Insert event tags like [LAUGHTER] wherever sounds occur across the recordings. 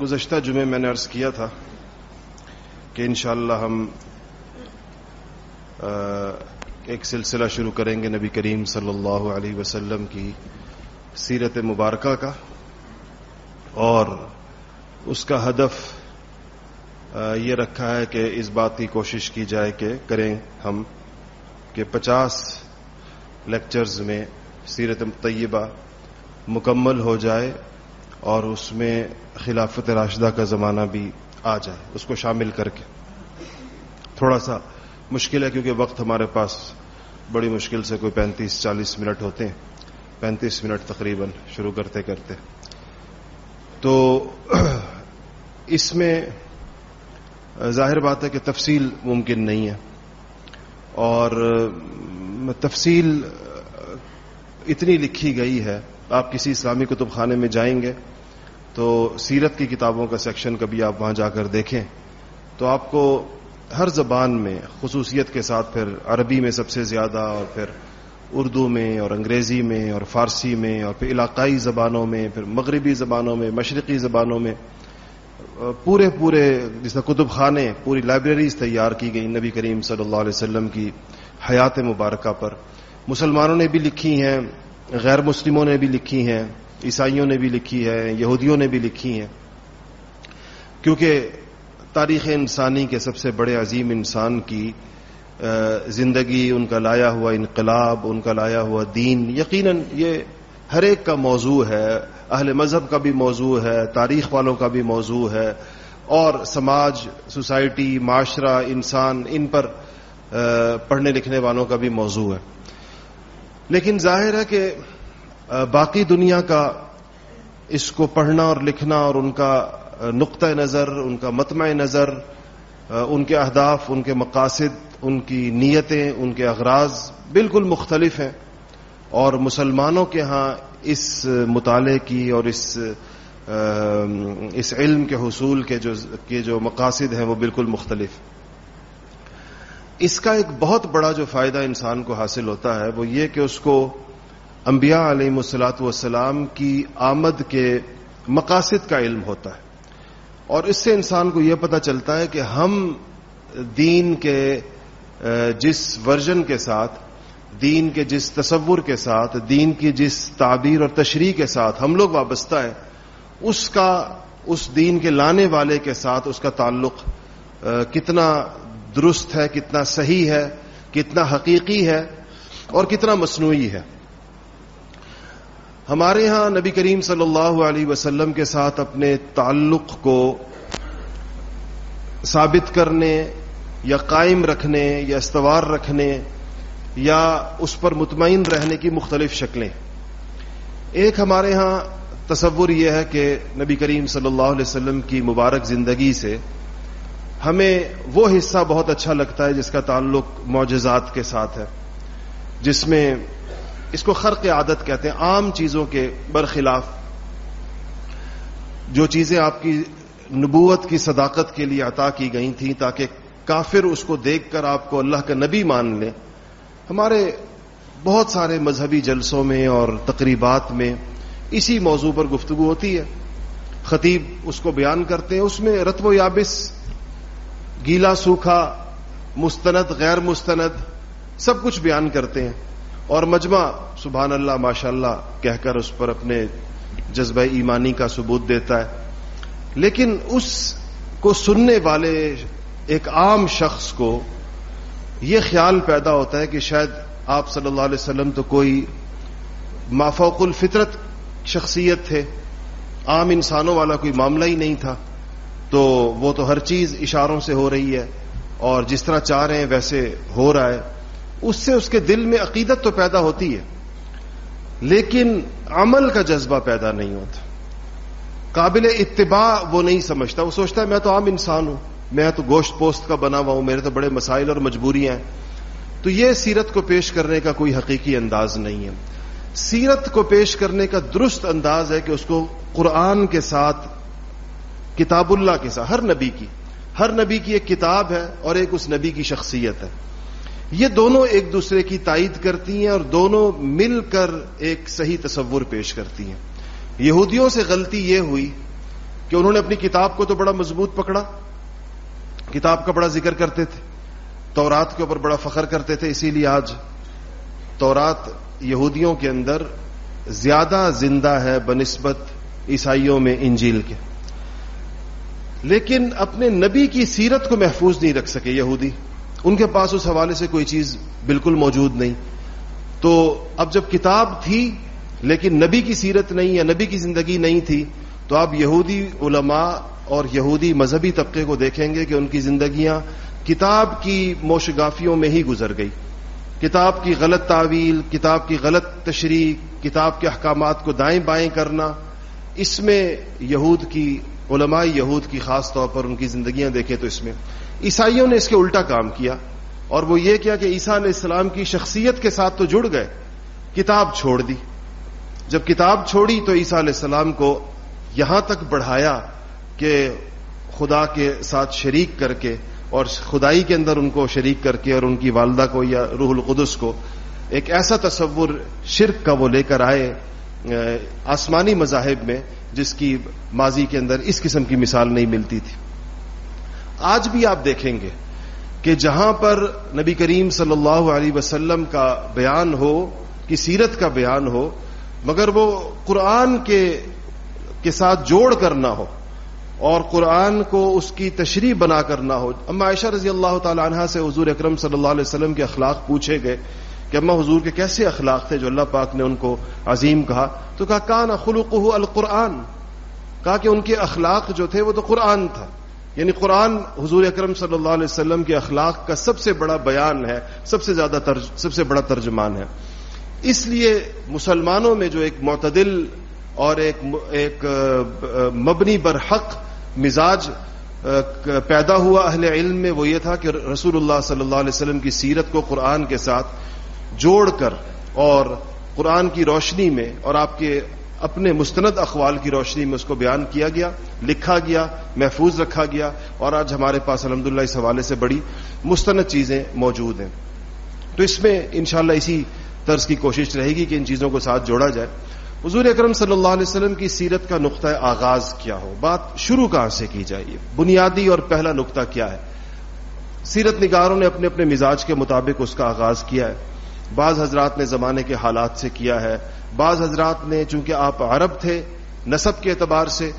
گزشتہ جمعے میں نے عرض کیا تھا کہ انشاءاللہ ہم ایک سلسلہ شروع کریں گے نبی کریم صلی اللہ علیہ وسلم کی سیرت مبارکہ کا، اور اس کا ہدف یہ رکھا ہے کہ اس بات کی کوشش کی جائے کہ کریں ہم کہ پچاس لیکچرز میں سیرت طیبہ مکمل ہو جائے اور اس میں خلافت راشدہ کا زمانہ بھی آ جائے، اس کو شامل کر کے۔ تھوڑا سا مشکل ہے کیونکہ وقت ہمارے پاس بڑی مشکل سے کوئی پینتیس چالیس منٹ ہوتے ہیں۔ پینتیس منٹ تقریباً شروع کرتے کرتے۔ تو [CLEARS THROAT] اس میں ظاہر بات ہے کہ تفصیل ممکن نہیں ہے۔ اور تفصیل اتنی لکھی گئی ہے، آپ کسی اسلامی کتب خانے میں جائیں گے تو سیرت کی کتابوں کا سیکشن کبھی آپ وہاں جا کر دیکھیں، تو آپ کو ہر زبان میں خصوصیت کے ساتھ پھر عربی میں سب سے زیادہ اور پھر اردو میں اور انگریزی میں اور فارسی میں اور پھر علاقائی زبانوں میں، پھر مغربی زبانوں میں، مشرقی زبانوں میں، پورے پورے جس کتب خانے، پوری لائبریریز تیار کی گئی نبی کریم صلی اللہ علیہ وسلم کی حیات مبارکہ پر۔ مسلمانوں نے بھی لکھی ہیں، غیر مسلموں نے بھی لکھی ہیں۔ عیسائیوں نے بھی لکھی ہے یہودیوں نے بھی لکھی ہیں۔ کیونکہ تاریخ انسانی کے سب سے بڑے عظیم انسان کی زندگی، ان کا لایا ہوا انقلاب، ان کا لایا ہوا دین، یقیناً یہ ہر ایک کا موضوع ہے، اہل مذہب کا بھی موضوع ہے، تاریخ والوں کا بھی موضوع ہے۔ اور سماج، سوسائٹی، معاشرہ، انسان، ان پر پڑھنے لکھنے والوں کا بھی موضوع ہے۔ لیکن ظاہر ہے کہ باقی دنیا کا اس کو پڑھنا اور لکھنا اور ان کا نقطۂ نظر، ان کا متمع نظر ان کے اہداف، ان کے مقاصد، ان کی نیتیں، ان کے اغراض بالکل مختلف ہیں۔ اور مسلمانوں کے ہاں اس مطالعے کی اور اس اس علم کے حصول کے جو کے جو مقاصد ہیں وہ بالکل مختلف۔ اس کا ایک بہت بڑا جو فائدہ انسان کو حاصل ہوتا ہے وہ یہ کہ اس کو انبیاء علیہ السلاۃ والسلام کی آمد کے مقاصد کا علم ہوتا ہے۔ اور اس سے انسان کو یہ پتہ چلتا ہے کہ ہم دین کے جس ورژن کے ساتھ، دین کے جس تصور کے ساتھ، دین کی جس تعبیر اور تشریح کے ساتھ ہم لوگ وابستہ ہیں، اس کا، اس دین کے لانے والے کے ساتھ اس کا تعلق کتنا درست ہے، کتنا صحیح ہے، کتنا حقیقی ہے اور کتنا مصنوعی ہے۔ ہمارے ہاں نبی کریم صلی اللہ علیہ وسلم کے ساتھ اپنے تعلق کو ثابت کرنے یا قائم رکھنے یا استوار رکھنے یا اس پر مطمئن رہنے کی مختلف شکلیں۔ ایک ہمارے ہاں تصور یہ ہے کہ نبی کریم صلی اللہ علیہ وسلم کی مبارک زندگی سے ہمیں وہ حصہ بہت اچھا لگتا ہے جس کا تعلق معجزات کے ساتھ ہے، جس میں اس کو خرق عادت کہتے ہیں، عام چیزوں کے برخلاف۔ جو چیزیں آپ کی نبوت کی صداقت کے لیے عطا کی گئی تھیں تاکہ کافر اس کو دیکھ کر آپ کو اللہ کا نبی مان لیں ہمارے بہت سارے مذہبی جلسوں میں اور تقریبات میں اسی موضوع پر گفتگو ہوتی ہے۔ خطیب اس کو بیان کرتے ہیں، اس میں رتب و یابس، گیلا سوکھا، مستند، غیر مستند، سب کچھ بیان کرتے ہیں۔ اور مجمع سبحان اللہ ماشاء اللہ کہہ کر اس پر اپنے جذبہ ایمانی کا ثبوت دیتا ہے۔ لیکن اس کو سننے والے ایک عام شخص کو یہ خیال پیدا ہوتا ہے کہ شاید آپ صلی اللہ علیہ وسلم تو کوئی مافوق الفطرت شخصیت تھے، عام انسانوں والا کوئی معاملہ ہی نہیں تھا۔ تو وہ تو ہر چیز اشاروں سے ہو رہی ہے اور جس طرح چاہ رہے ہیں ویسے ہو رہا ہے۔ اس سے اس کے دل میں عقیدت تو پیدا ہوتی ہے، لیکن عمل کا جذبہ پیدا نہیں ہوتا۔ قابل اتباع وہ نہیں سمجھتا، وہ سوچتا ہے، میں تو عام انسان ہوں، میں تو گوشت پوست کا بنا ہوا ہوں، میرے تو بڑے مسائل اور مجبوریاں ہیں۔ تو یہ سیرت کو پیش کرنے کا کوئی حقیقی انداز نہیں ہے۔ سیرت کو پیش کرنے کا درست انداز ہے کہ اس کو قرآن کے ساتھ، کتاب اللہ کے ساتھ، ہر نبی کی۔ ہر نبی کی ایک کتاب ہے اور ایک اس نبی کی شخصیت ہے۔ یہ دونوں ایک دوسرے کی تائید کرتی ہیں اور دونوں مل کر ایک صحیح تصور پیش کرتی ہیں۔ یہودیوں سے غلطی یہ ہوئی کہ انہوں نے اپنی کتاب کو تو بڑا مضبوط پکڑا، کتاب کا بڑا ذکر کرتے تھے، تورات کے اوپر بڑا فخر کرتے تھے، اسی لیے آج تورات یہودیوں کے اندر زیادہ زندہ ہے بنسبت عیسائیوں میں انجیل کے۔ لیکن اپنے نبی کی سیرت کو محفوظ نہیں رکھ سکے یہودی۔ ان کے پاس اس حوالے سے کوئی چیز بالکل موجود نہیں۔ تو اب جب کتاب تھی، لیکن نبی کی سیرت نہیں یا نبی کی زندگی نہیں تھی، تو آپ یہودی علماء اور یہودی مذہبی طبقے کو دیکھیں گے کہ ان کی زندگیاں کتاب کی موشگافیوں میں ہی گزر گئی۔ کتاب کی غلط تعویل، کتاب کی غلط تشریح، کتاب کے احکامات کو دائیں بائیں کرنا، اس میں یہود کی علماء یہود کی خاص طور پر ان کی زندگیاں دیکھیں تو اس میں۔ عیسائیوں نے اس کے الٹا کام کیا اور وہ یہ کیا کہ عیسیٰ علیہ السلام کی شخصیت کے ساتھ تو جڑ گئے، کتاب چھوڑ دی۔ جب کتاب چھوڑی تو عیسیٰ علیہ السلام کو یہاں تک بڑھایا کہ خدا کے ساتھ شریک کر کے اور خدائی کے اندر ان کو شریک کر کے اور ان کی والدہ کو یا روح القدس کو ایک ایسا تصور شرک کا وہ لے کر آئے آسمانی مذاہب میں جس کی ماضی کے اندر اس قسم کی مثال نہیں ملتی تھی۔ آج بھی آپ دیکھیں گے کہ جہاں پر نبی کریم صلی اللہ علیہ وسلم کا بیان ہو، کی سیرت کا بیان ہو، مگر وہ قرآن کے کے ساتھ جوڑ کر نہ ہو اور قرآن کو اس کی تشریح بنا کر نہ ہو۔ اما عائشہ رضی اللہ تعالی عنہ سے حضور اکرم صلی اللہ علیہ وسلم کے اخلاق پوچھے گئے کہ اما حضور کے کیسے اخلاق تھے جو اللہ پاک نے ان کو عظیم کہا؟ تو کہا کان خلق القرآن. کہا کہ ان کے اخلاق جو تھے وہ تو قرآن تھا. یعنی قرآن حضور اکرم صلی اللہ علیہ وسلم کے اخلاق کا سب سے بڑا بیان ہے، سب سے زیادہ ترج سب سے بڑا ترجمان ہے. اس لیے مسلمانوں میں جو ایک معتدل اور ایک ایک مبنی برحق مزاج پیدا ہوا اہل علم میں وہ یہ تھا کہ رسول اللہ صلی اللہ علیہ وسلم کی سیرت کو قرآن کے ساتھ جوڑ کر اور قرآن کی روشنی میں اور آپ کے اپنے مستند اخوال کی روشنی میں اس کو بیان کیا گیا، لکھا گیا، محفوظ رکھا گیا اور آج ہمارے پاس الحمد اس حوالے سے بڑی مستند چیزیں موجود ہیں۔ تو اس میں انشاءاللہ اسی طرز کی کوشش رہے گی کہ ان چیزوں کو ساتھ جوڑا جائے۔ حضور اکرم صلی اللہ علیہ وسلم کی سیرت کا نقطۂ آغاز کیا ہو؟ بات شروع کہاں سے کی جائے بنیادی اور پہلا نقطہ کیا ہے؟ سیرت نگاروں نے اپنے اپنے مزاج کے مطابق اس کا آغاز کیا ہے۔ بعض حضرات نے زمانے کے حالات سے کیا ہے بعض حضرات نے چونکہ آپ عرب تھے نصب کے اعتبار سے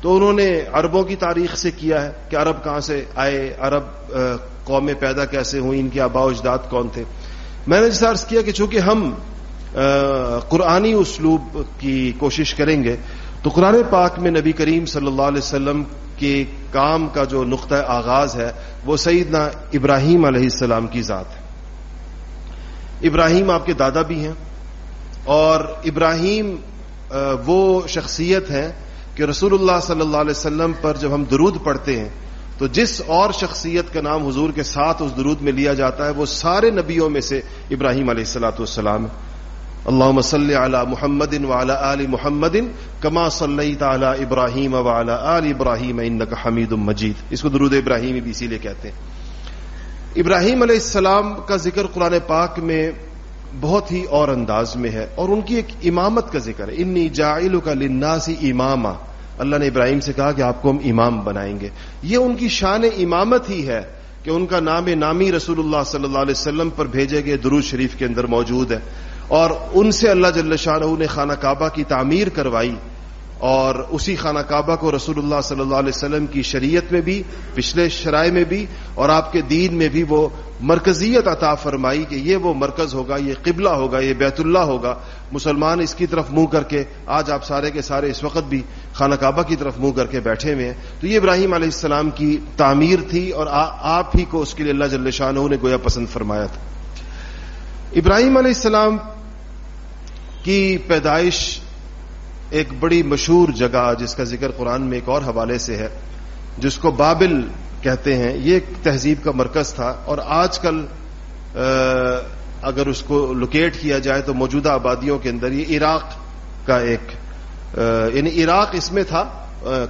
تو انہوں نے عربوں کی تاریخ سے کیا ہے کہ عرب کہاں سے آئے، عرب قومیں پیدا کیسے ہوئی ان کے آبا اجداد کون تھے؟ میں نے جس عرض کیا کہ چونکہ ہم قرآنی اسلوب کی کوشش کریں گے تو قرآن پاک میں نبی کریم صلی اللہ علیہ وسلم کے کام کا جو نقطۂ آغاز ہے وہ سیدنا ابراہیم علیہ السلام کی ذات ہے۔ ابراہیم آپ کے دادا بھی ہیں اور ابراہیم وہ شخصیت ہے کہ رسول اللہ صلی اللہ علیہ وسلم پر جب ہم درود پڑھتے ہیں، تو جس اور شخصیت کا نام حضور کے ساتھ اس درود میں لیا جاتا ہے، وہ سارے نبیوں میں سے ابراہیم علیہ السلاۃ والسلام اللہ مسل علی محمد وعلی آل محمد کما صلی تعلی ابراہیم وعلی آل ابراہیم حمید مجید۔ اس کو درود ابراہیم بھی اسی لیے کہتے ہیں۔ ابراہیم علیہ السلام کا ذکر قرآن پاک میں بہت ہی اور انداز میں ہے اور ان کی ایک امامت کا ذکر ہے۔ انی جائل کا لناسی اماما اللہ نے ابراہیم سے کہا کہ آپ کو ہم امام بنائیں گے۔ یہ ان کی شان امامت ہی ہے کہ ان کا نام نامی رسول اللہ صلی اللہ علیہ وسلم پر بھیجے گئے درود شریف کے اندر موجود ہے۔ اور ان سے اللہ جل شاہ نے خانہ کعبہ کی تعمیر کروائی۔ اور اسی خانہ کعبہ کو رسول اللہ صلی اللہ علیہ وسلم کی شریعت میں بھی، پچھلے شرائع میں بھی، اور آپ کے دین میں بھی وہ مرکزیت عطا فرمائی کہ یہ وہ مرکز ہوگا، یہ قبلہ ہوگا، یہ بیت اللہ ہوگا۔ مسلمان اس کی طرف منہ کر کے، آج آپ سارے کے سارے اس وقت بھی خانہ کعبہ کی طرف منہ کر کے بیٹھے ہوئے ہیں۔ تو یہ ابراہیم علیہ السلام کی تعمیر تھی اور آپ ہی کو اس کے لیے اللہ جل شاہ نے گویا پسند فرمایا تھا۔ ابراہیم علیہ السلام کی پیدائش ایک بڑی مشہور جگہ جس کا ذکر قرآن میں ایک اور حوالے سے ہے، جس کو بابل کہتے ہیں۔ یہ ایک تہذیب کا مرکز تھا اور آج کل اگر اس کو لوکیٹ کیا جائے تو موجودہ آبادیوں کے اندر یہ عراق کا ایک یعنی عراق اس میں تھا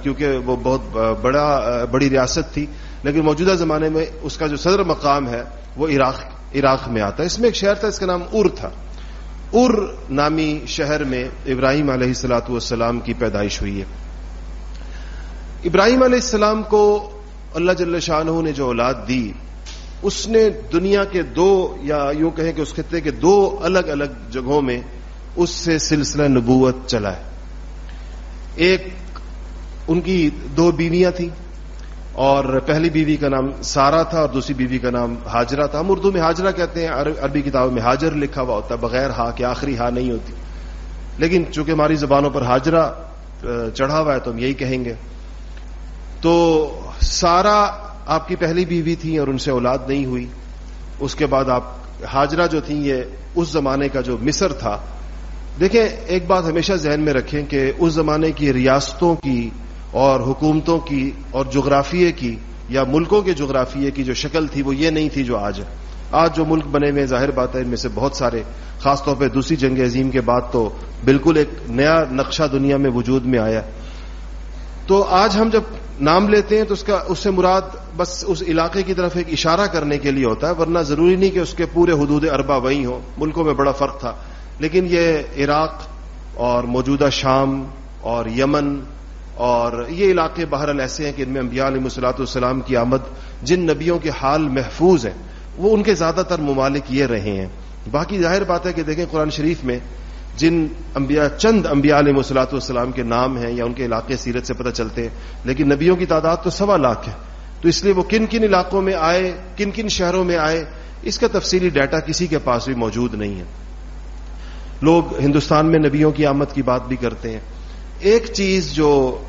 کیونکہ وہ بہت بڑا بڑی ریاست تھی۔ لیکن موجودہ زمانے میں اس کا جو صدر مقام ہے، وہ عراق عراق میں آتا ہے۔ اس میں ایک شہر تھا، اس کا نام ار تھا۔ ار نامی شہر میں ابراہیم علیہ السلاۃ والسلام کی پیدائش ہوئی ہے۔ ابراہیم علیہ السلام کو اللہ جل شاہ نے جو اولاد دی، اس نے دنیا کے دو یا یوں کہیں کہ اس خطے کے دو الگ الگ جگہوں میں اس سے سلسلہ نبوت چلا ہے۔ ایک ان کی دو بیویاں تھیں۔ اور پہلی بیوی کا نام سارا تھا اور دوسری بیوی کا نام حاجرہ تھا۔ ہم اردو میں حاجرہ کہتے ہیں عربی کتابوں میں حاجر لکھا ہوا ہوتا ہے، بغیر ہا کہ آخری ہا نہیں ہوتی۔ لیکن چونکہ ہماری زبانوں پر حاجرہ چڑھا ہوا ہے تو ہم یہی کہیں گے۔ تو سارا آپ کی پہلی بیوی تھی اور ان سے اولاد نہیں ہوئی۔ اس کے بعد آپ حاجرہ جو تھیں، یہ اس زمانے کا جو مصر تھا۔ دیکھیں، ایک بات ہمیشہ ذہن میں رکھیں کہ اس زمانے کی ریاستوں کی اور حکومتوں کی اور جغرافیے کی یا ملکوں کے جغرافیے کی جو شکل تھی وہ یہ نہیں تھی جو آج ہے۔ آج جو ملک بنے ہوئے ظاہر بات ہے ان میں سے بہت سارے، خاص طور پہ دوسری جنگ عظیم کے بعد تو بالکل ایک نیا نقشہ دنیا میں وجود میں آیا۔ تو آج ہم جب نام لیتے ہیں تو اس کا، اس سے مراد بس اس علاقے کی طرف ایک اشارہ کرنے کے لیے ہوتا ہے، ورنہ ضروری نہیں کہ اس کے پورے حدود اربا وہی ہوں۔ ملکوں میں بڑا فرق تھا۔ لیکن یہ عراق اور موجودہ شام اور یمن اور یہ علاقے بہرحال ایسے ہیں کہ ان میں انبیاء علیہ مسلاط والسلام کی آمد جن نبیوں کے حال محفوظ ہیں، وہ ان کے زیادہ تر ممالک یہ رہے ہیں۔ باقی ظاہر بات ہے کہ دیکھیں قرآن شریف میں جن انبیاء، چند انبیاء علیہ مسلاط والسلام کے نام ہیں یا ان کے علاقے سیرت سے پتہ چلتے ہیں، لیکن نبیوں کی تعداد تو سوا لاکھ ہے۔ تو اس لیے وہ کن کن علاقوں میں آئے، کن کن شہروں میں آئے، اس کا تفصیلی ڈیٹا کسی کے پاس بھی موجود نہیں ہے۔ لوگ ہندوستان میں نبیوں کی آمد کی بات بھی کرتے ہیں۔ ایک چیز جو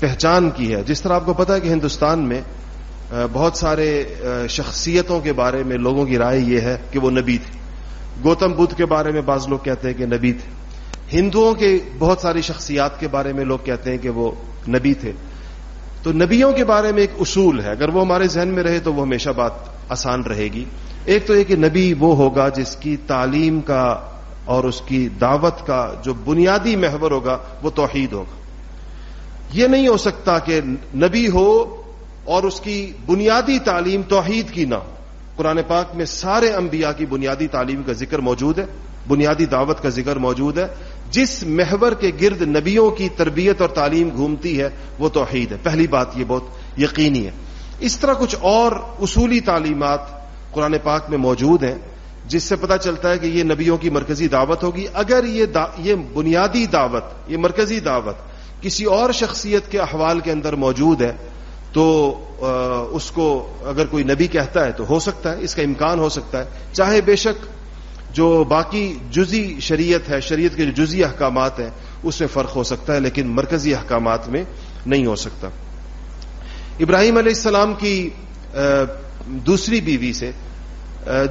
پہچان کی ہے، جس طرح آپ کو پتا ہے کہ ہندوستان میں بہت سارے شخصیتوں کے بارے میں لوگوں کی رائے یہ ہے کہ وہ نبی تھے۔ گوتم بدھ کے بارے میں بعض لوگ کہتے ہیں کہ نبی تھے۔ ہندوؤں کے بہت ساری شخصیات کے بارے میں لوگ کہتے ہیں کہ وہ نبی تھے۔ تو نبیوں کے بارے میں ایک اصول ہے۔ اگر وہ ہمارے ذہن میں رہے تو وہ ہمیشہ بات آسان رہے گی۔ ایک تو یہ کہ نبی وہ ہوگا جس کی تعلیم کا اور اس کی دعوت کا جو بنیادی محور ہوگا وہ توحید ہوگا۔ یہ نہیں ہو سکتا کہ نبی ہو اور اس کی بنیادی تعلیم توحید کی نہ ہو۔ قرآن پاک میں سارے انبیاء کی بنیادی تعلیم کا ذکر موجود ہے، بنیادی دعوت کا ذکر موجود ہے۔ جس محور کے گرد نبیوں کی تربیت اور تعلیم گھومتی ہے، وہ توحید ہے۔ پہلی بات یہ بہت یقینی ہے۔ اس طرح کچھ اور اصولی تعلیمات قرآن پاک میں موجود ہیں۔ جس سے پتا چلتا ہے کہ یہ نبیوں کی مرکزی دعوت ہوگی۔ اگر یہ دا، یہ بنیادی دعوت، یہ مرکزی دعوت کسی اور شخصیت کے احوال کے اندر موجود ہے، تو اس کو اگر کوئی نبی کہتا ہے تو ہو سکتا ہے، اس کا امکان ہو سکتا ہے۔ چاہے بے شک جو باقی جزی شریعت ہے، شریعت کے جو جزی احکامات ہیں، اس میں فرق ہو سکتا ہے، لیکن مرکزی احکامات میں نہیں ہو سکتا۔ ابراہیم علیہ السلام کی دوسری بیوی سے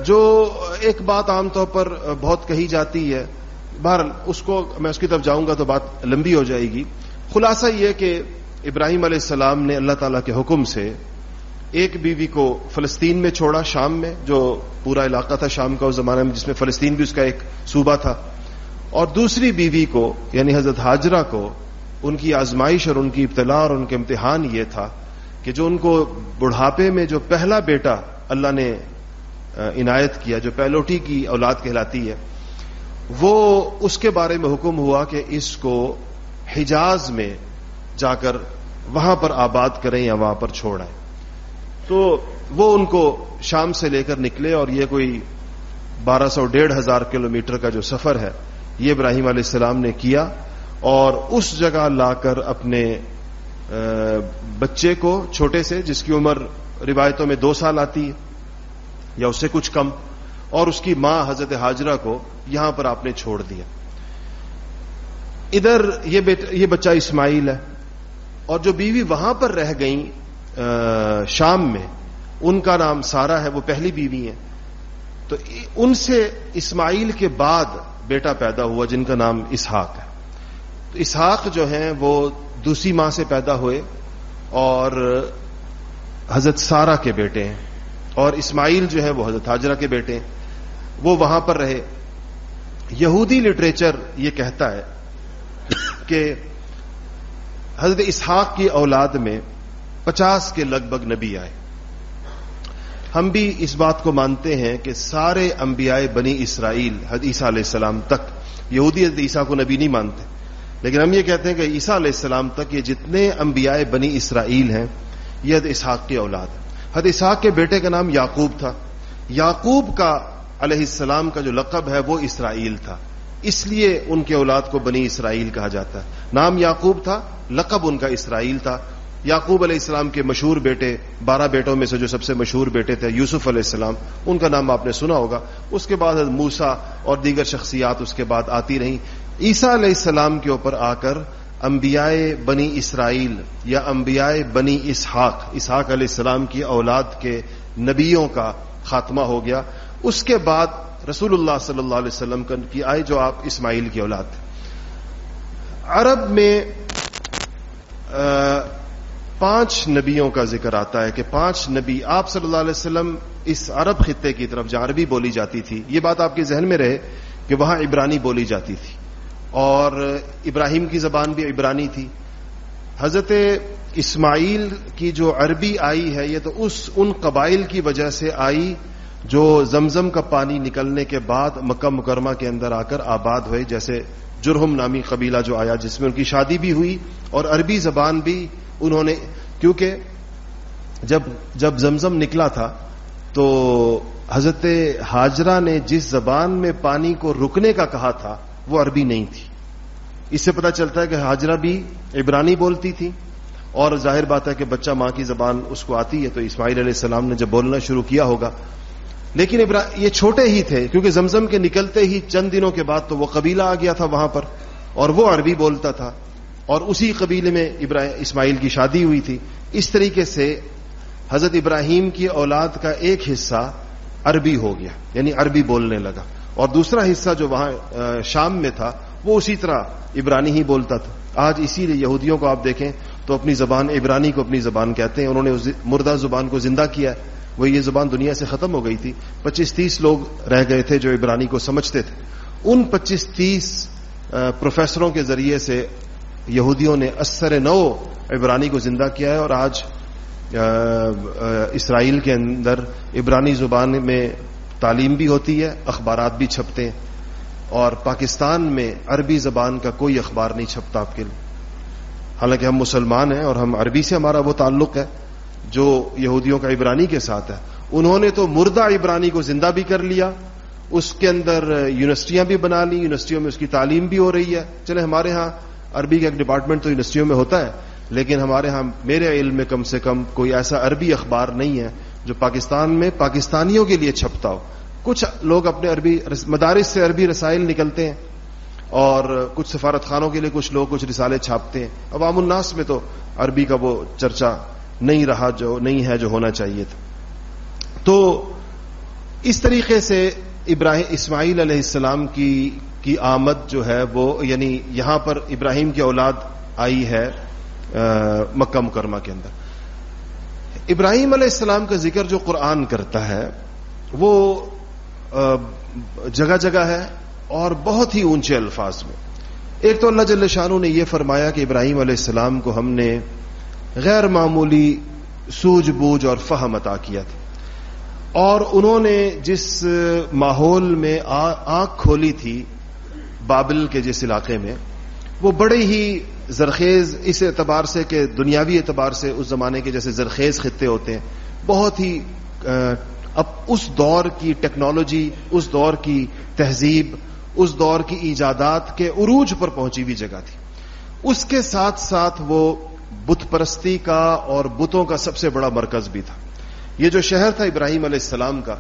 جو ایک بات عام طور پر بہت کہی جاتی ہے بہر اس کو میں اس کی طرف جاؤں گا تو بات لمبی ہو جائے گی۔ خلاصہ یہ کہ ابراہیم علیہ السلام نے اللہ تعالی کے حکم سے ایک بیوی کو فلسطین میں چھوڑا شام میں، جو پورا علاقہ تھا شام کا اس زمانے میں، جس میں فلسطین بھی اس کا ایک صوبہ تھا۔ اور دوسری بیوی کو یعنی حضرت حاجرہ کو، ان کی آزمائش اور ان کی ابتلا اور ان کے امتحان یہ تھا کہ جو ان کو بڑھاپے میں جو پہلا بیٹا اللہ نے عنایت کیا، جو پیلوٹی کی اولاد کہلاتی ہے، وہ اس کے بارے میں حکم ہوا کہ اس کو حجاز میں جا کر وہاں پر آباد کریں یا وہاں پر چھوڑیں تو وہ ان کو شام سے لے کر نکلے اور یہ کوئی بارہ سو ڈیڑھ ہزار کلو میٹر کا جو سفر ہے، یہ ابراہیم علیہ السلام نے کیا اور اس جگہ لا کر اپنے بچے کو، چھوٹے سے، جس کی عمر روایتوں میں دو سال آتی ہے۔ یا اس سے کچھ کم، اور اس کی ماں حضرت حاجرہ کو یہاں پر آپ نے چھوڑ دیا۔ ادھر یہ بچہ اسماعیل ہے، اور جو بیوی وہاں پر رہ گئیں شام میں، ان کا نام سارا ہے، وہ پہلی بیوی ہے تو ان سے اسماعیل کے بعد بیٹا پیدا ہوا، جن کا نام اسحاق ہے۔ تو اسحاق جو ہیں، وہ دوسری ماں سے پیدا ہوئے، اور حضرت سارا کے بیٹے ہیں۔ اور اسماعیل جو ہے وہ حضرت حاجرہ کے بیٹے وہ وہاں پر رہے۔ یہودی لٹریچر یہ کہتا ہے کہ حضرت اسحاق کی اولاد میں پچاس کے لگ بھگ نبی آئے۔ ہم بھی اس بات کو مانتے ہیں کہ سارے انبیاء بنی اسرائیل عیسیٰ علیہ السلام تک، یہودی حضرت عیسیٰ کو نبی نہیں مانتے۔ لیکن ہم یہ کہتے ہیں کہ عیسیٰ علیہ السلام تک یہ جتنے انبیاء بنی اسرائیل ہیں، یہ حد اسحاق کی اولاد ہے حد اسحاق کے بیٹے کا نام یعقوب تھا۔ یعقوب کا علیہ السلام کا جو لقب ہے وہ اسرائیل تھا۔ اس لیے ان کے اولاد کو بنی اسرائیل کہا جاتا ہے۔ نام یعقوب تھا، لقب ان کا اسرائیل تھا۔ یعقوب علیہ السلام کے مشہور بیٹے، بارہ بیٹوں میں سے جو سب سے مشہور بیٹے تھے، یوسف علیہ السلام، ان کا نام آپ نے سنا ہوگا۔ اس کے بعد موسا اور دیگر شخصیات اس کے بعد آتی رہیں۔ عیسیٰ علیہ السلام کے اوپر آ کر انبیاء بنی اسرائیل یا انبیاء بنی اسحاق اسحاق علیہ السلام کی اولاد کے نبیوں کا خاتمہ ہو گیا۔ اس کے بعد رسول اللہ صلی اللہ علیہ وسلم کی آئے جو آپ اسماعیل کی اولاد۔ تھے عرب میں پانچ نبیوں کا ذکر آتا ہے کہ پانچ نبی، آپ صلی اللہ علیہ وسلم اس عرب خطے کی طرف جہاں عربی بولی جاتی تھی۔ یہ بات آپ کے ذہن میں رہے کہ وہاں عبرانی بولی جاتی تھی۔ اور ابراہیم کی زبان بھی عبرانی تھی۔ حضرت اسماعیل کی جو عربی آئی ہے، یہ تو اس ان قبائل کی وجہ سے آئی جو زمزم کا پانی نکلنے کے بعد مکہ مکرمہ کے اندر آ کر آباد ہوئے، جیسے جرہم نامی قبیلہ جو آیا جس میں ان کی شادی بھی ہوئی اور عربی زبان بھی انہوں نے، کیونکہ جب جب زمزم نکلا تھا تو حضرت حاجرہ نے جس زبان میں پانی کو رکنے کا کہا تھا وہ عربی نہیں تھی۔ اس سے پتا چلتا ہے کہ حاجرہ بھی عبرانی بولتی تھی اور ظاہر بات ہے کہ بچہ ماں کی زبان اس کو آتی ہے تو اسماعیل علیہ السلام نے جب بولنا شروع کیا ہوگا۔ لیکن یہ چھوٹے ہی تھے، کیونکہ زمزم کے نکلتے ہی چند دنوں کے بعد تو وہ قبیلہ آ گیا تھا وہاں پر اور وہ عربی بولتا تھا۔ اور اسی قبیلے میں اسماعیل کی شادی ہوئی تھی۔ اس طریقے سے حضرت ابراہیم کی اولاد کا ایک حصہ عربی ہو گیا یعنی عربی بولنے لگا۔ اور دوسرا حصہ جو وہاں شام میں تھا، وہ اسی طرح عبرانی ہی بولتا تھا۔ آج اسی لیے یہودیوں کو آپ دیکھیں تو اپنی زبان، عبرانی کو اپنی زبان کہتے ہیں۔ انہوں نے مردہ زبان کو زندہ کیا ہے۔ وہ یہ زبان دنیا سے ختم ہو گئی تھی۔ پچیس تیس لوگ رہ گئے تھے جو عبرانی کو سمجھتے تھے۔ ان پچیس تیس پروفیسروں کے ذریعے سے یہودیوں نے اثر نو عبرانی کو زندہ کیا ہے۔ اور آج اسرائیل کے اندر عبرانی زبان میں تعلیم بھی ہوتی ہے، اخبارات بھی چھپتے ہیں۔ اور پاکستان میں عربی زبان کا کوئی اخبار نہیں چھپتا آپ کے لیے۔ حالانکہ ہم مسلمان ہیں اور ہم عربی سے ہمارا وہ تعلق ہے، جو یہودیوں کا عبرانی کے ساتھ ہے۔ انہوں نے تو مردہ عبرانی کو زندہ بھی کر لیا، اس کے اندر یونیورسٹیاں بھی بنا لی یونیورسٹیوں میں اس کی تعلیم بھی ہو رہی ہے۔ چلے ہمارے ہاں عربی کا ایک ڈپارٹمنٹ تو یونیورسٹیوں میں ہوتا ہے، لیکن ہمارے ہاں میرے علم میں کم سے کم کوئی ایسا عربی اخبار نہیں ہے جو پاکستان میں پاکستانیوں کے لیے چھپتا ہو۔ کچھ لوگ اپنے عربی مدارس سے عربی رسائل نکلتے ہیں اور کچھ سفارت خانوں کے لیے کچھ لوگ کچھ رسالے چھاپتے ہیں۔ عوام الناس میں تو عربی کا وہ چرچا نہیں رہا جو، نہیں ہے جو ہونا چاہیے تھا۔ تو اس طریقے سے ابراہیم، اسماعیل علیہ السلام کی کی آمد جو ہے وہ یعنی یہاں پر ابراہیم کی اولاد آئی ہے مکہ مکرمہ کے اندر۔ ابراہیم علیہ السلام کا ذکر جو قرآن کرتا ہے، وہ جگہ جگہ ہے اور بہت ہی اونچے الفاظ میں۔ ایک تو اللہ جل شاہ نے یہ فرمایا کہ ابراہیم علیہ السلام کو ہم نے غیر معمولی سوج بوجھ اور فہم عطا کیا تھا۔ اور انہوں نے جس ماحول میں آنکھ کھولی تھی، بابل کے جس علاقے میں، وہ بڑے ہی زرخیز اس اعتبار سے کہ دنیاوی اعتبار سے اس زمانے کے جیسے زرخیز خطے ہوتے ہیں، بہت ہی اب اس دور کی ٹیکنالوجی، اس دور کی تہذیب، اس دور کی ایجادات کے عروج پر پہنچی ہوئی جگہ تھی۔ اس کے ساتھ ساتھ وہ بت پرستی کا اور بتوں کا سب سے بڑا مرکز بھی تھا۔ یہ جو شہر تھا ابراہیم علیہ السلام کا،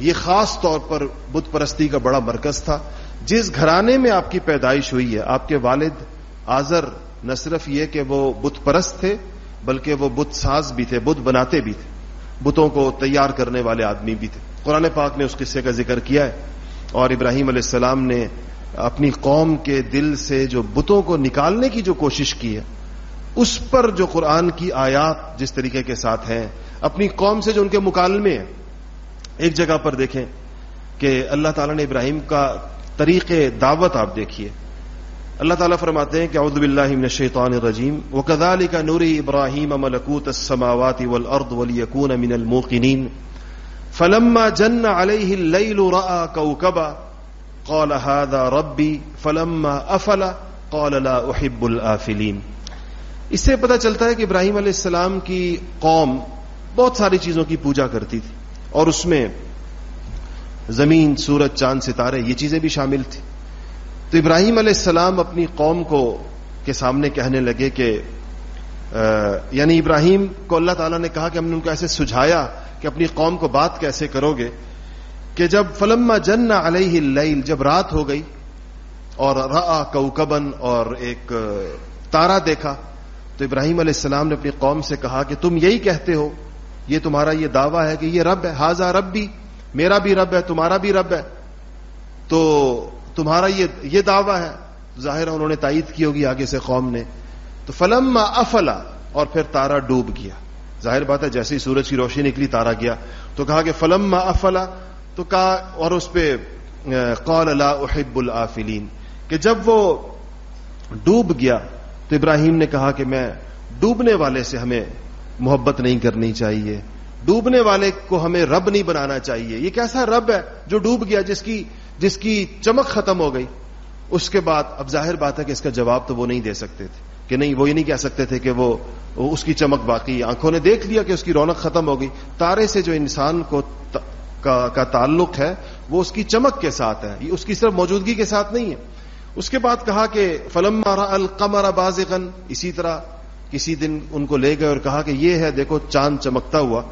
یہ خاص طور پر بت پرستی کا بڑا مرکز تھا۔ جس گھرانے میں آپ کی پیدائش ہوئی ہے، آپ کے والد آزر نہ صرف یہ کہ وہ بت پرست تھے، بلکہ وہ بت ساز بھی تھے، بت بناتے بھی تھے، بتوں کو تیار کرنے والے آدمی بھی تھے۔ قرآن پاک نے اس قصے کا ذکر کیا ہے اور ابراہیم علیہ السلام نے اپنی قوم کے دل سے جو بتوں کو نکالنے کی جو کوشش کی ہے، اس پر جو قرآن کی آیات جس طریقے کے ساتھ ہیں، اپنی قوم سے جو ان کے مکالمے ہیں۔ ایک جگہ پر دیکھیں کہ اللہ تعالیٰ نے ابراہیم کا طریق دعوت آپ دیکھیے۔ اللہ تعالیٰ فرماتے ہیں کہ اعوذ باللہ من الشیطان الرجیم وَكَذَلِكَ نُرِي إِبْرَاهِيمَ مَلَكُوتَ السَّمَاوَاتِ وَالْأَرْضِ وَلِيَكُونَ مِنَ الْمُوقِنِينَ فَلَمَّا جَنَّ عَلَيْهِ اللَّيْلُ رَأَى كَوْكَبًا قَالَ هَذَا رَبِّي فَلَمَّا أَفَلَ قال لا احب الافلین۔ اس سے پتہ چلتا ہے کہ ابراہیم علیہ السلام کی قوم بہت ساری چیزوں کی پوجا کرتی تھی، اور اس میں زمین، سورج، چاند، ستارے، یہ چیزیں بھی شامل تھی تو ابراہیم علیہ السلام اپنی قوم کو کے سامنے کہنے لگے کہ یعنی ابراہیم کو اللہ تعالیٰ نے کہا کہ ہم نے ان کو ایسے سجھایا کہ اپنی قوم کو بات کیسے کرو گے کہ جب فلما جن علیہ اللیل، جب رات ہو گئی اور را کوکبن اور ایک تارا دیکھا، تو ابراہیم علیہ السلام نے اپنی قوم سے کہا کہ تم یہی کہتے ہو، یہ تمہارا یہ دعویٰ ہے کہ یہ رب ہے حاضہ رب بھی میرا بھی رب ہے، تمہارا بھی رب ہے۔ تو تمہارا یہ دعویٰ ہے۔ ظاہر انہوں نے تائید کی ہوگی آگے سے قوم نے۔ تو فلم افلا، اور پھر تارا ڈوب گیا۔ ظاہر بات ہے جیسے ہی سورج کی روشنی نکلی، تارا گیا۔ تو کہا کہ فلم افلا، تو کہا اور اس پہ قول اللہ احب العفلین کہ جب وہ ڈوب گیا، تو ابراہیم نے کہا کہ میں ڈوبنے والے سے ہمیں محبت نہیں کرنی چاہیے۔ ڈوبنے والے کو ہمیں رب نہیں بنانا چاہیے۔ یہ کیسا رب ہے جو ڈوب گیا، جس کی جس کی چمک ختم ہو گئی، اس کے بعد اب ظاہر بات ہے کہ اس کا جواب تو وہ نہیں دے سکتے تھے۔ کہ نہیں، وہ یہ نہیں کہہ سکتے تھے کہ وہ، اس کی چمک باقی آنکھوں نے دیکھ لیا کہ اس کی رونق ختم ہو گئی۔ تارے سے جو انسان کو کا تعلق ہے، وہ اس کی چمک کے ساتھ ہے۔ اس کی صرف موجودگی کے ساتھ نہیں ہے۔ اس کے بعد کہا کہ فلم مارا القمر باز اسی طرح کسی دن ان کو لے گئے اور کہا کہ یہ ہے، دیکھو چاند چمکتا ہوا۔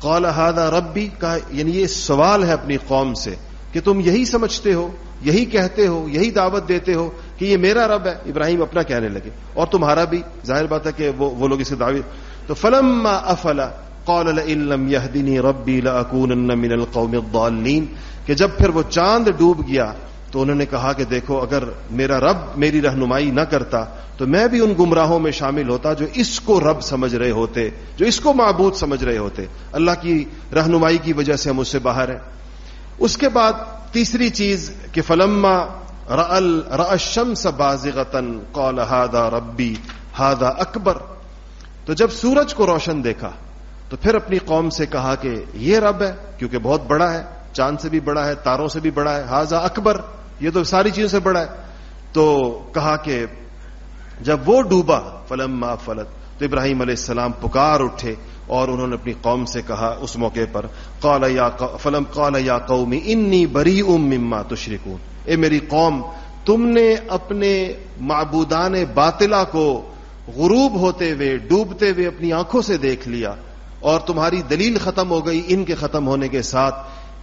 قال هذا ربی کا یعنی یہ سوال ہے اپنی قوم سے۔ کہ تم یہی سمجھتے ہو، یہی کہتے ہو، یہی دعوت دیتے ہو کہ یہ میرا رب ہے۔ ابراہیم اپنا کہنے لگے۔ اور تمہارا بھی ظاہر بات ہے کہ وہ وہ لوگ اسے دعوت تو فلم افلا قال لم يهدني ربي لاكونن من القوم الضالين کہ جب پھر وہ چاند ڈوب گیا تو انہوں نے کہا کہ دیکھو، اگر میرا رب میری رہنمائی نہ کرتا تو میں بھی ان گمراہوں میں شامل ہوتا جو اس کو رب سمجھ رہے ہوتے، جو اس کو معبود سمجھ رہے ہوتے۔ اللہ کی رہنمائی کی وجہ سے ہم اس سے باہر ہیں۔ اس کے بعد تیسری چیز کہ فلما رشم س بازغتن قول ہادا ربی ہادا اکبر تو جب سورج کو روشن دیکھا، تو پھر اپنی قوم سے کہا کہ یہ رب ہے، کیونکہ بہت بڑا ہے، چاند سے بھی بڑا ہے، تاروں سے بھی بڑا ہے ہاضا اکبر یہ تو ساری چیزوں سے بڑا ہے۔ تو کہا کہ جب وہ ڈوبا فلم ما فلت، تو ابراہیم علیہ السلام پکار اٹھے اور انہوں نے اپنی قوم سے کہا اس موقع پر، قال یا فلم قال یا قومی انی بری ام مما تشرکون۔ اے میری قوم، تم نے اپنے معبودان باطلا کو غروب ہوتے ہوئے، ڈوبتے ہوئے اپنی آنکھوں سے دیکھ لیا اور تمہاری دلیل ختم ہو گئی ان کے ختم ہونے کے ساتھ۔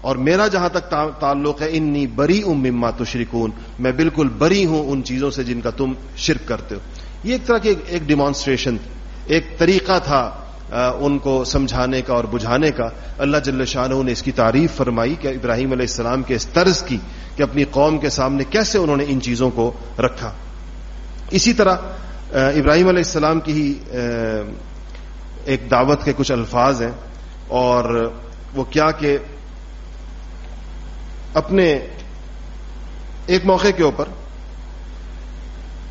اور میرا جہاں تک تعلق ہے، انی بری ام مما تشرکون۔ میں بالکل بری ہوں ان چیزوں سے جن کا تم شرک کرتے ہو۔ یہ ایک طرح کی ایک ڈیمانسٹریشن ایک طریقہ تھا۔ ان کو سمجھانے کا اور بجھانے کا اللہ جل شاہ نے اس کی تعریف فرمائی کہ ابراہیم علیہ السلام کے اس طرز کی کہ اپنی قوم کے سامنے کیسے انہوں نے ان چیزوں کو رکھا۔ اسی طرح ابراہیم علیہ السلام کی ہی ایک دعوت کے کچھ الفاظ ہیں اور وہ کیا کہ اپنے ایک موقع کے اوپر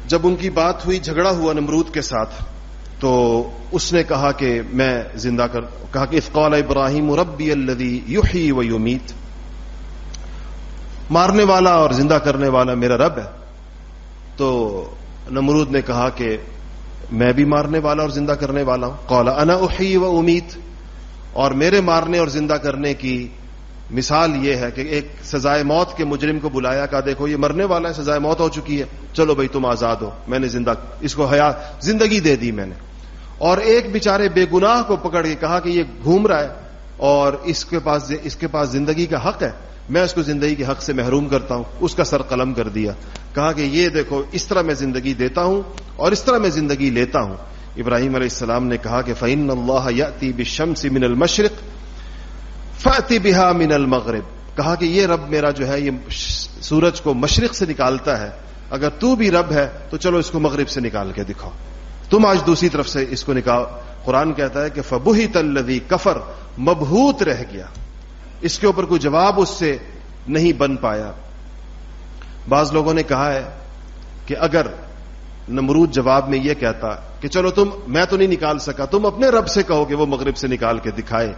جب ان کی بات ہوئی، جھگڑا ہوا نمرود کے ساتھ تو اس نے کہا کہ میں زندہ کر کہا کہ افقال ابراہیم ربی الدی یوہی و یومیت مارنے والا اور زندہ کرنے والا میرا رب ہے۔ تو نمرود نے کہا کہ میں بھی مارنے والا اور زندہ کرنے والا ہوں۔ قولا انا احی و امید اور میرے مارنے اور زندہ کرنے کی مثال یہ ہے کہ ایک سزائے موت کے مجرم کو بلایا کہا، دیکھو یہ مرنے والا ہے، سزائے موت ہو چکی ہے، چلو بھائی تم آزاد ہو، میں نے زندہ، اس کو حیات زندگی دے دی میں نے۔ اور ایک بیچارے بے گناہ کو پکڑ کے کہا کہ یہ گھوم رہا ہے، اور اس کے پاس، اس کے پاس زندگی کا حق ہے، میں اس کو زندگی کے حق سے محروم کرتا ہوں، اس کا سر قلم کر دیا۔ کہا کہ یہ دیکھو، اس طرح میں زندگی دیتا ہوں، اور اس طرح میں زندگی لیتا ہوں۔ ابراہیم علیہ السلام نے کہا کہ فعین اللہ یاتی بشمس من المشرق فاتی بہا من المغرب۔ کہا کہ یہ رب میرا جو ہے، یہ سورج کو مشرق سے نکالتا ہے۔ اگر تو بھی رب ہے، تو چلو اس کو مغرب سے نکال کے دکھاؤ۔ تم آج دوسری طرف سے اس کو نکال قرآن کہتا ہے کہ فبوہی تلوی کفر، مبہوت رہ گیا۔ اس کے اوپر کوئی جواب اس سے نہیں بن پایا۔ بعض لوگوں نے کہا ہے کہ اگر نمرود جواب میں یہ کہتا کہ چلو تم، میں تو نہیں نکال سکا، تم اپنے رب سے کہو کہ وہ مغرب سے نکال کے دکھائے۔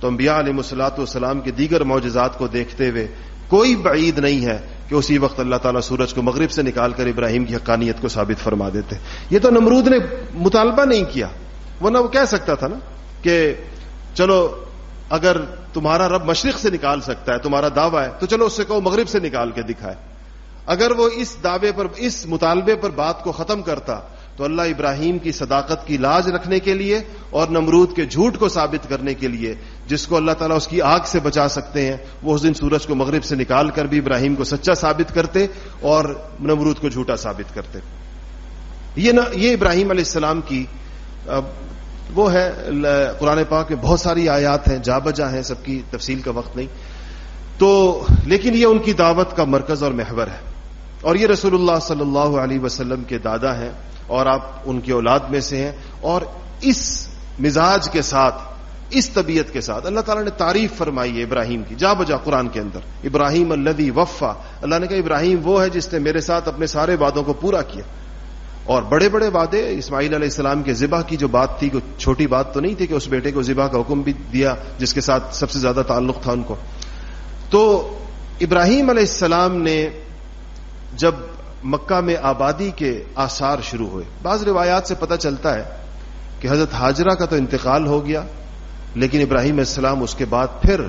تو انبیاء علیہ مسلاط والسلام کے دیگر معجزات کو دیکھتے ہوئے کوئی بعید نہیں ہے کہ اسی وقت اللہ تعالیٰ سورج کو مغرب سے نکال کر ابراہیم کی حقانیت کو ثابت فرما دیتے۔ یہ تو نمرود نے مطالبہ نہیں کیا، ورنہ وہ کہہ سکتا تھا نا کہ چلو اگر تمہارا رب مشرق سے نکال سکتا ہے، تمہارا دعویٰ ہے، تو چلو اس سے کہو مغرب سے نکال کے دکھائے۔ اگر وہ اس دعوے پر، اس مطالبے پر بات کو ختم کرتا تو اللہ ابراہیم کی صداقت کی لاج رکھنے کے لیے اور نمرود کے جھوٹ کو ثابت کرنے کے لیے جس کو اللہ تعالیٰ اس کی آگ سے بچا سکتے ہیں، وہ اس دن سورج کو مغرب سے نکال کر بھی ابراہیم کو سچا ثابت کرتے اور نمرود کو جھوٹا ثابت کرتے۔ یہ یہ ابراہیم علیہ السلام کی وہ ہے، قرآن پاک میں بہت ساری آیات ہیں، جا بجا ہیں، سب کی تفصیل کا وقت نہیں۔ تو لیکن یہ ان کی دعوت کا مرکز اور محور ہے۔ اور یہ رسول اللہ صلی اللہ علیہ وسلم کے دادا ہیں۔ اور آپ ان کی اولاد میں سے ہیں اور اس مزاج کے ساتھ، اس طبیعت کے ساتھ، اللہ تعالیٰ نے تعریف فرمائی ہے ابراہیم کی، جا بجا قرآن کے اندر۔ ابراہیم الدی وفا۔ اللہ نے کہا، ابراہیم وہ ہے جس نے میرے ساتھ اپنے سارے وعدوں کو پورا کیا۔ اور بڑے بڑے وعدے، اسماعیل علیہ السلام کے ذبح کی جو بات تھی کوئی چھوٹی بات تو نہیں تھی کہ اس بیٹے کو ذبح کا حکم بھی دیا، جس کے ساتھ سب سے زیادہ تعلق تھا ان کو۔ تو ابراہیم علیہ السلام نے جب مکہ میں آبادی کے آثار شروع ہوئے۔ بعض روایات سے پتہ چلتا ہے کہ حضرت حاجرہ کا تو انتقال ہو گیا، لیکن ابراہیم السلام اس کے بعد پھر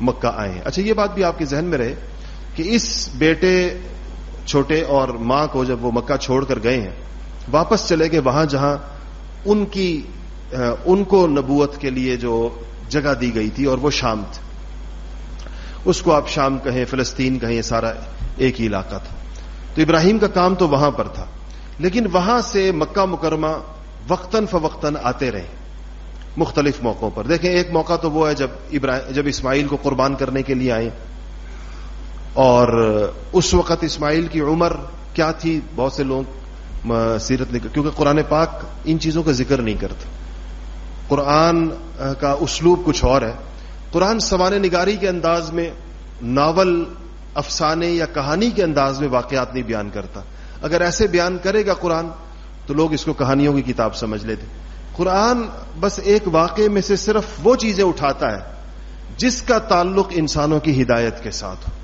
مکہ آئے ہیں۔ اچھا یہ بات بھی آپ کے ذہن میں رہے کہ اس بیٹے چھوٹے اور ماں کو جب وہ مکہ چھوڑ کر گئے ہیں، واپس چلے گئے وہاں جہاں ان کی ان کو نبوت کے لیے جو جگہ دی گئی تھی اور وہ شام تھی اس کو آپ شام کہیں، فلسطین کہیں سارا ایک ہی علاقہ تھا۔ تو ابراہیم کا کام تو وہاں پر تھا، لیکن وہاں سے مکہ مکرمہ وقتاً فوقتاً آتے رہے مختلف موقعوں پر۔ دیکھیں، ایک موقع تو وہ ہے جب جب اسماعیل کو قربان کرنے کے لیے آئے۔ اور اس وقت اسماعیل کی عمر کیا تھی؟ بہت سے لوگ سیرت نہیں کیونکہ قرآن پاک ان چیزوں کا ذکر نہیں کرتا۔ قرآن کا اسلوب کچھ اور ہے۔ قرآن سوانح نگاری کے انداز میں ناول افسانے یا کہانی کے انداز میں واقعات نہیں بیان کرتا۔ اگر ایسے بیان کرے گا قرآن، تو لوگ اس کو کہانیوں کی کتاب سمجھ لیتے۔ قرآن بس ایک واقعے میں سے صرف وہ چیزیں اٹھاتا ہے، جس کا تعلق انسانوں کی ہدایت کے ساتھ ہو۔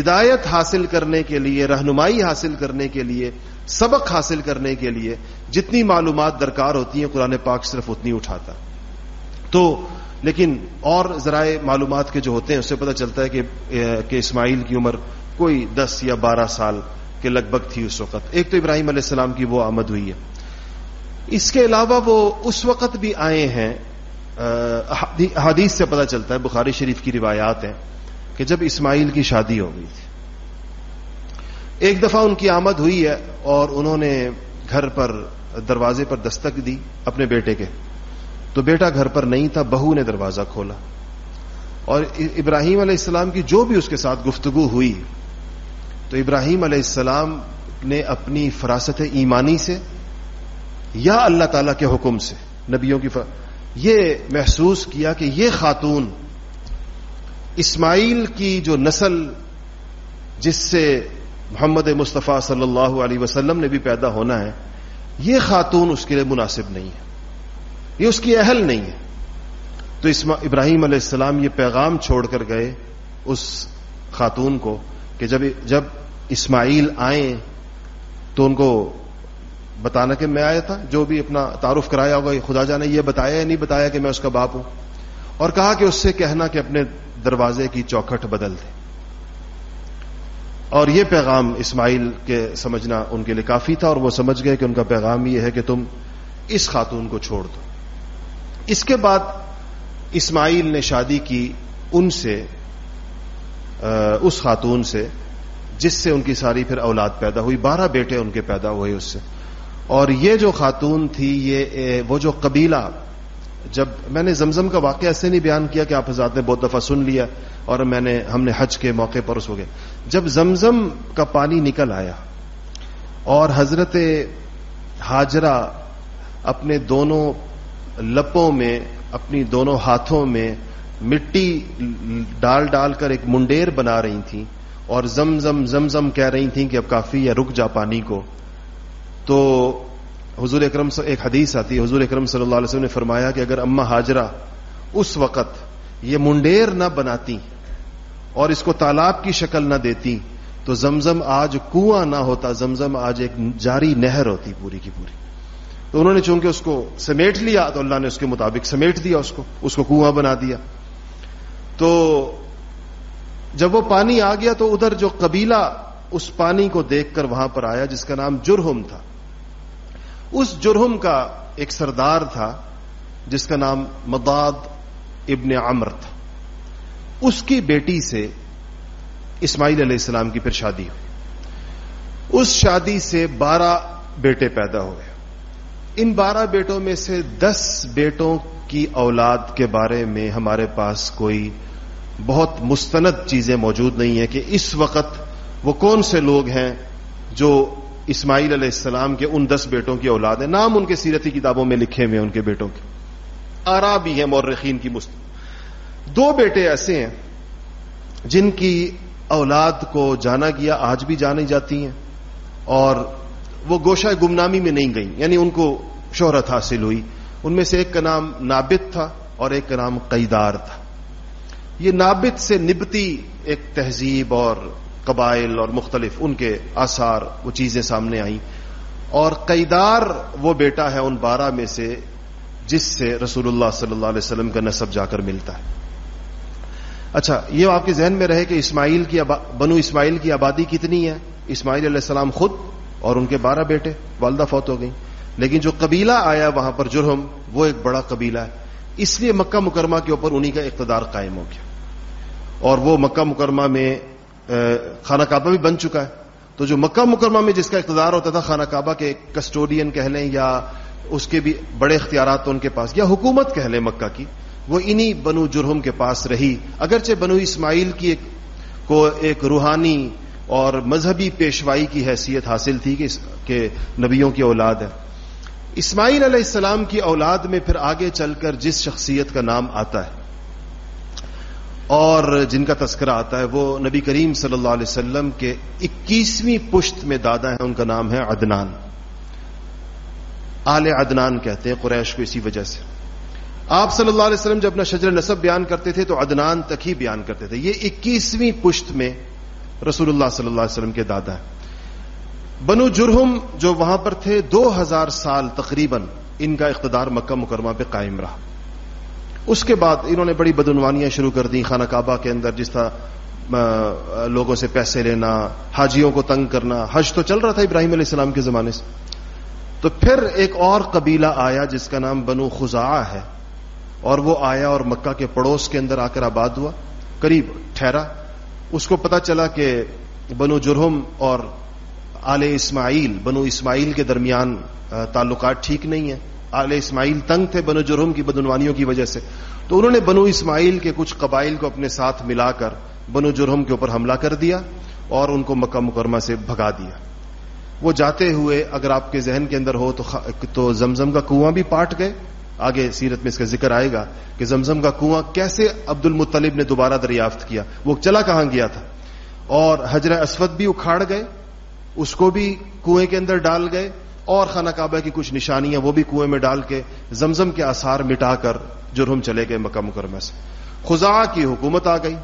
ہدایت حاصل کرنے کے لیے، رہنمائی حاصل کرنے کے لیے، سبق حاصل کرنے کے لیے جتنی معلومات درکار ہوتی ہیں، قرآن پاک صرف اتنی اٹھاتا۔ تو لیکن اور ذرائع معلومات کے جو ہوتے ہیں، اس سے پتہ چلتا ہے کہ کہ اسماعیل کی عمر کوئی دس یا بارہ سال کے لگ بھگ تھی اس وقت۔ ایک تو ابراہیم علیہ السلام کی وہ آمد ہوئی ہے۔ اس کے علاوہ وہ اس وقت بھی آئے ہیں۔ حدیث سے پتہ چلتا ہے، بخاری شریف کی روایات ہیں کہ جب اسماعیل کی شادی ہو گئی تھی۔ ایک دفعہ ان کی آمد ہوئی ہے اور انہوں نے گھر پر دروازے پر دستک دی اپنے بیٹے کے۔ تو بیٹا گھر پر نہیں تھا، بہو نے دروازہ کھولا۔ اور ابراہیم علیہ السلام کی جو بھی اس کے ساتھ گفتگو ہوئی، تو ابراہیم علیہ السلام نے اپنی فراست ایمانی سے یا اللہ تعالی کے حکم سے نبیوں کی فر... یہ محسوس کیا کہ یہ خاتون اسماعیل کی جو نسل جس سے محمد مصطفیٰ صلی اللہ علیہ وسلم نے بھی پیدا ہونا ہے، یہ خاتون اس کے لیے مناسب نہیں ہے۔ یہ اس کی اہل نہیں ہے۔ تو ابراہیم علیہ السلام یہ پیغام چھوڑ کر گئے اس خاتون کو کہ جب جب اسماعیل آئے تو ان کو بتانا کہ میں آیا تھا، جو بھی اپنا تعارف کرایا ہوگا خدا جانے، یہ بتایا یا نہیں بتایا کہ میں اس کا باپ ہوں؟ اور کہا کہ اس سے کہنا کہ اپنے دروازے کی چوکھٹ بدل دے۔ اور یہ پیغام اسماعیل کے سمجھنا ان کے لیے کافی تھا اور وہ سمجھ گئے کہ ان کا پیغام یہ ہے کہ تم اس خاتون کو چھوڑ دو۔ اس کے بعد اسماعیل نے شادی کی ان سے اس خاتون سے، جس سے ان کی ساری پھر اولاد پیدا ہوئی، بارہ بیٹے ان کے پیدا ہوئے اس سے۔ اور یہ جو خاتون تھی، یہ وہ جو قبیلہ، جب میں نے زمزم کا واقعہ ایسے نہیں بیان کیا کہ آپ حضرات نے بہت دفعہ سن لیا اور میں نے، ہم نے حج کے موقع پر اس ہو گئے جب زمزم کا پانی نکل آیا اور حضرت حاجرہ اپنے دونوں لپوں میں، اپنی دونوں ہاتھوں میں مٹی ڈال ڈال کر ایک منڈیر بنا رہی تھیں اور زم زم زم زم کہہ رہی تھیں کہ اب کافی یا رک جا پانی کو۔ تو حضور اکرم ایک حدیث آتی ہے، حضور اکرم صلی اللہ علیہ وسلم نے فرمایا کہ اگر اما حاجرہ اس وقت یہ منڈیر نہ بناتی اور اس کو تالاب کی شکل نہ دیتی تو زمزم آج کنواں نہ ہوتا زمزم آج ایک جاری نہر ہوتی پوری کی پوری۔ تو انہوں نے چونکہ اس کو سمیٹ لیا تو اللہ نے اس کے مطابق سمیٹ دیا اس کو اس کو کنواں بنا دیا۔ تو جب وہ پانی آ گیا تو ادھر جو قبیلہ اس پانی کو دیکھ کر وہاں پر آیا جس کا نام جرہم تھا۔ اس جرہم کا ایک سردار تھا جس کا نام مداد ابن عمر تھا۔ اس کی بیٹی سے اسماعیل علیہ السلام کی پھر شادی ہوئی۔ اس شادی سے بارہ بیٹے پیدا ہوئے۔ ان بارہ بیٹوں میں سے دس بیٹوں کی اولاد کے بارے میں ہمارے پاس کوئی بہت مستند چیزیں موجود نہیں ہیں کہ اس وقت وہ کون سے لوگ ہیں جو اسماعیل علیہ السلام کے ان دس بیٹوں کی اولاد ہیں۔ نام ان کے سیرتی کتابوں میں لکھے ہوئے ان کے بیٹوں کے۔ آرا بھی ہیں، مورخین کی مست۔ دو بیٹے ایسے ہیں جن کی اولاد کو جانا گیا، آج بھی جانی جاتی ہیں اور وہ گوشہ گمنامی میں نہیں گئیں۔ یعنی ان کو شہرت حاصل ہوئی۔ ان میں سے ایک کا نام نابت تھا اور ایک کا نام قیدار تھا۔ یہ نابت سے نبتی ایک تہذیب اور قبائل اور مختلف ان کے آثار، وہ چیزیں سامنے آئیں۔ اور قیدار وہ بیٹا ہے ان بارہ میں سے جس سے رسول اللہ صلی اللہ علیہ وسلم کا نصب جا کر ملتا ہے۔ اچھا یہ آپ کے ذہن میں رہے کہ اسماعیل کی بنو اسماعیل کی آبادی کتنی ہے؟ اسماعیل علیہ السلام خود اور ان کے بارہ بیٹے، والدہ فوت ہو گئی لیکن جو قبیلہ آیا وہاں پر جرہم، وہ ایک بڑا قبیلہ ہے۔ اس لیے مکہ مکرمہ کے اوپر انہی کا اقتدار قائم ہو گیا۔ اور وہ مکہ مکرمہ میں خانہ کعبہ بھی بن چکا ہے۔ تو جو مکہ مکرمہ میں جس کا اقتدار ہوتا تھا، خانہ کعبہ کے کسٹوڈین کہہ لیں یا اس کے بھی بڑے اختیارات ان کے پاس، یا حکومت کہہ لیں مکہ کی، وہ انہی بنو جرہم کے پاس رہی۔ اگرچہ بنو اسماعیل کی ایک، کو ایک روحانی اور مذہبی پیشوائی کی حیثیت حاصل تھی کہ نبیوں کی اولاد ہے۔ اسماعیل علیہ السلام کی اولاد میں پھر آگے چل کر جس شخصیت کا نام آتا ہے اور جن کا تذکرہ آتا ہے، وہ نبی کریم صلی اللہ علیہ وسلم کے اکیسویں پشت میں دادا ہیں، ان کا نام ہے عدنان۔ آل عدنان کہتے ہیں، قریش کو اسی وجہ سے۔ آپ صلی اللہ علیہ وسلم جب اپنا شجر نصب بیان کرتے تھے تو عدنان تک ہی بیان کرتے تھے۔ یہ اکیسویں پشت میں رسول اللہ صلی اللہ علیہ وسلم کے دادا ہیں۔ بنو جرہم جو وہاں پر تھے، دو ہزار سال تقریباً ان کا اقتدار مکہ مکرمہ پہ قائم رہا۔ اس کے بعد انہوں نے بڑی بدعنوانیاں شروع کر دی خانہ کعبہ کے اندر جس طرح لوگوں سے پیسے لینا، حاجیوں کو تنگ کرنا، حج تو چل رہا تھا ابراہیم علیہ السلام کے زمانے سے۔ تو پھر ایک اور قبیلہ آیا جس کا نام بنو خزا ہے، اور وہ آیا اور مکہ کے پڑوس کے اندر آ کر آباد ہوا، قریب ٹھہرا۔ اس کو پتا چلا کہ بنو جرہم اور آل اسماعیل، بنو اسماعیل کے درمیان تعلقات ٹھیک نہیں ہیں۔ آل اسماعیل تنگ تھے بنو جرہم کی بدعنوانیوں کی وجہ سے۔ تو انہوں نے بنو اسماعیل کے کچھ قبائل کو اپنے ساتھ ملا کر بنو جرہم کے اوپر حملہ کر دیا اور ان کو مکہ مکرمہ سے بھگا دیا۔ وہ جاتے ہوئے اگر آپ کے ذہن کے اندر ہو تو زمزم کا کنواں بھی پاٹ گئے۔ آگے سیرت میں اس کا ذکر آئے گا کہ زمزم کا کنواں کیسے عبد المطلب نے دوبارہ دریافت کیا، وہ چلا کہاں گیا تھا؟ اور حجر اسود بھی اکھاڑ گئے، اس کو بھی کنویں کے اندر ڈال گئے، اور خانہ کعبہ کی کچھ نشانیاں وہ بھی کنویں میں ڈال کے زمزم کے آثار مٹا کر جرہم چلے گئے مکہ مکرمہ سے۔ خزا کی حکومت آ گئی۔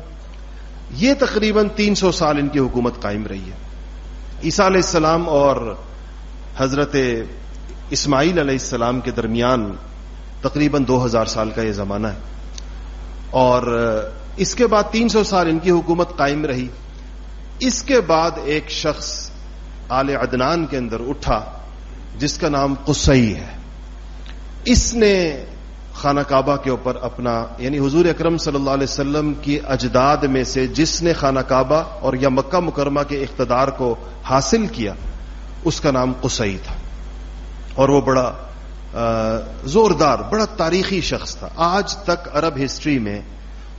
یہ تقریباً تین سو سال ان کی حکومت قائم رہی ہے۔ عیسیٰ علیہ السلام اور حضرت اسماعیل علیہ السلام کے درمیان تقریباً دو ہزار سال کا یہ زمانہ ہے۔ اور اس کے بعد تین سو سال ان کی حکومت قائم رہی۔ اس کے بعد ایک شخص آل عدنان کے اندر اٹھا، جس کا نام قسئی ہے۔ اس نے خانہ کعبہ کے اوپر اپنا یعنی حضور اکرم صلی اللہ علیہ وسلم کی اجداد میں سے جس نے خانہ کعبہ اور یا مکہ مکرمہ کے اقتدار کو حاصل کیا، اس کا نام قسئی تھا۔ اور وہ بڑا زوردار، بڑا تاریخی شخص تھا۔ آج تک عرب ہسٹری میں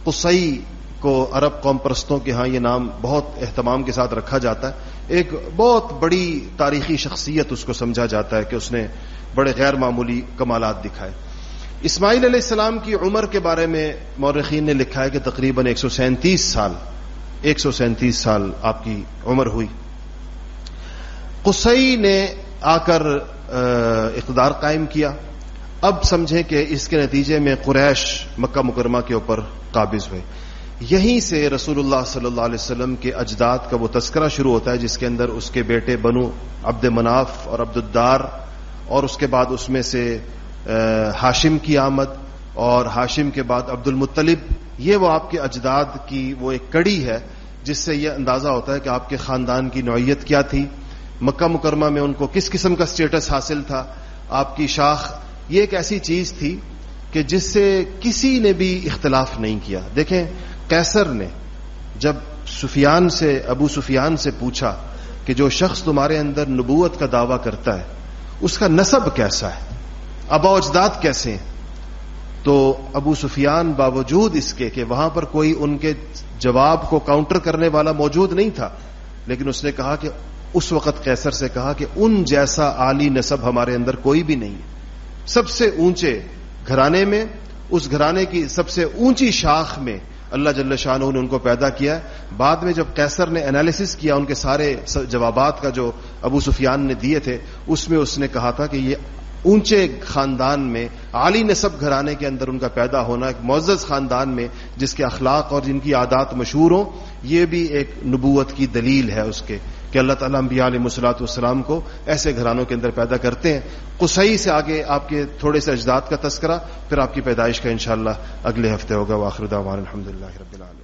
قسئی کو عرب قوم پرستوں کے ہاں یہ نام بہت اہتمام کے ساتھ رکھا جاتا ہے۔ ایک بہت بڑی تاریخی شخصیت اس کو سمجھا جاتا ہے کہ اس نے بڑے غیر معمولی کمالات دکھائے۔ اسماعیل علیہ السلام کی عمر کے بارے میں مورخین نے لکھا ہے کہ تقریباً ایک سو سینتیس سال، ایک سو سینتیس سال آپ کی عمر ہوئی۔ قسئی نے آ کر اقتدار قائم کیا۔ اب سمجھیں کہ اس کے نتیجے میں قریش مکہ مکرمہ کے اوپر قابض ہوئے۔ یہیں سے رسول اللہ صلی اللہ علیہ وسلم کے اجداد کا وہ تذکرہ شروع ہوتا ہے، جس کے اندر اس کے بیٹے بنو عبد مناف اور عبد الدار اور اس کے بعد اس میں سے ہاشم کی آمد اور ہاشم کے بعد عبد المطلب۔ یہ وہ آپ کے اجداد کی وہ ایک کڑی ہے، جس سے یہ اندازہ ہوتا ہے کہ آپ کے خاندان کی نوعیت کیا تھی۔ مکہ مکرمہ میں ان کو کس قسم کا سٹیٹس حاصل تھا؟ آپ کی شاخ، یہ ایک ایسی چیز تھی کہ جس سے کسی نے بھی اختلاف نہیں کیا۔ دیکھیں کیسر نے جب سفیان سے، ابو سفیان سے پوچھا کہ جو شخص تمہارے اندر نبوت کا دعویٰ کرتا ہے، اس کا نصب کیسا ہے؟ ابا اجداد کیسے ہیں؟ تو ابو سفیان باوجود اس کے کہ وہاں پر کوئی ان کے جواب کو کاؤنٹر کرنے والا موجود نہیں تھا، لیکن اس نے کہا کہ اس وقت کیسر سے کہا کہ ان جیسا عالی نصب ہمارے اندر کوئی بھی نہیں سب سے اونچے گھرانے میں، اس گھرانے کی سب سے اونچی شاخ میں اللہ جل شاہ نے ان کو پیدا کیا۔ بعد میں جب کیسر نے انالیسس کیا ان کے سارے جوابات کا جو ابو سفیان نے دیے تھے، اس میں اس نے کہا تھا کہ یہ اونچے خاندان میں، عالی نصب گھرانے کے اندر ان کا پیدا ہونا، ایک معزز خاندان میں جس کے اخلاق اور جن کی عادات مشہور ہوں، یہ بھی ایک نبوت کی دلیل ہے اس کے۔ کہ اللہ تعالیٰ انبیاء علیہ مسلاط والسلام کو ایسے گھرانوں کے اندر پیدا کرتے ہیں۔ قصعی سے آگے آپ کے تھوڑے سے اجداد کا تذکرہ، پھر آپ کی پیدائش کا انشاءاللہ اگلے ہفتے ہوگا واخر دعوان الحمد للہ رب العالمین۔